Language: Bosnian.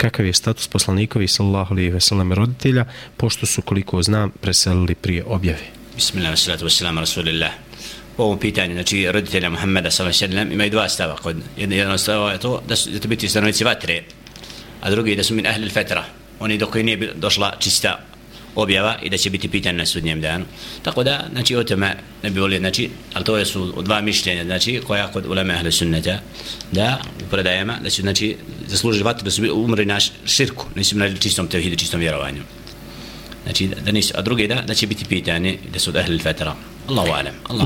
kakav je status poslanikovi sallallahu alejhi ve sellem roditelja pošto su koliko znam preselili prije objave. Bismillah, salatu wassalamu rasulillah. Po ovom pitanju, znači roditelja Muhammeda sallallahu alejhi ve sellem imaju dva stava. Kod jedan, jedan stava je to da su da to biti stanovnici vatre, a drugi da su min ahli al-fatra. Oni dok nije došla čista objava i da će biti pitan na sudnjem danu. Tako da, znači, o tome ne bi volio, znači, ali to je su dva mišljenja, znači, koja kod ulema ahle sunneta, da, u predajama, da će, znači, zaslužili vatru, da su umrli na širku, nisu na čistom tevhidu, čistom vjerovanju. Znači, da, da nisu, a drugi da, da će biti pitanje, da su od ahli fetera. Allahu alem. Allah.